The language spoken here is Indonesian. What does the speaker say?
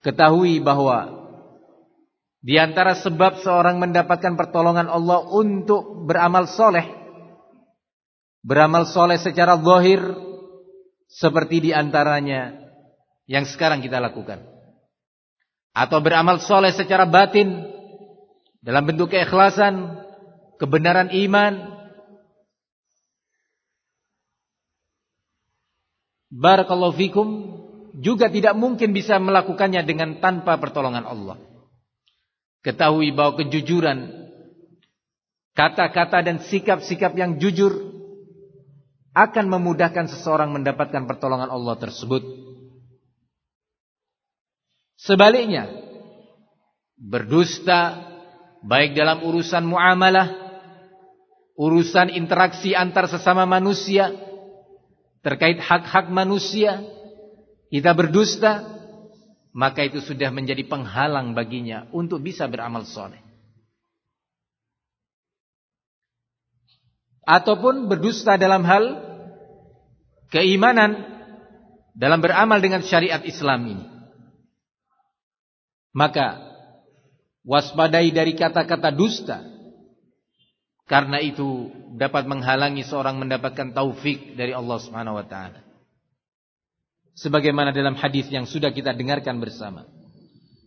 Ketahui bahwa di antara sebab seorang mendapatkan pertolongan Allah untuk beramal soleh. Beramal soleh secara zahir. Seperti di antaranya yang sekarang kita lakukan. Atau beramal soleh secara batin. Dalam bentuk keikhlasan. Kebenaran iman. Barakallahu fikum. Juga tidak mungkin bisa melakukannya dengan tanpa pertolongan Allah. Ketahui bahwa kejujuran kata-kata dan sikap-sikap yang jujur akan memudahkan seseorang mendapatkan pertolongan Allah tersebut. Sebaliknya, berdusta baik dalam urusan muamalah, urusan interaksi antar sesama manusia terkait hak-hak manusia, kita berdusta maka itu sudah menjadi penghalang baginya untuk bisa beramal soleh. Ataupun berdusta dalam hal keimanan dalam beramal dengan syariat Islam ini. Maka waspadai dari kata-kata dusta. Karena itu dapat menghalangi seorang mendapatkan taufik dari Allah Subhanahu wa taala sebagaimana dalam hadis yang sudah kita dengarkan bersama.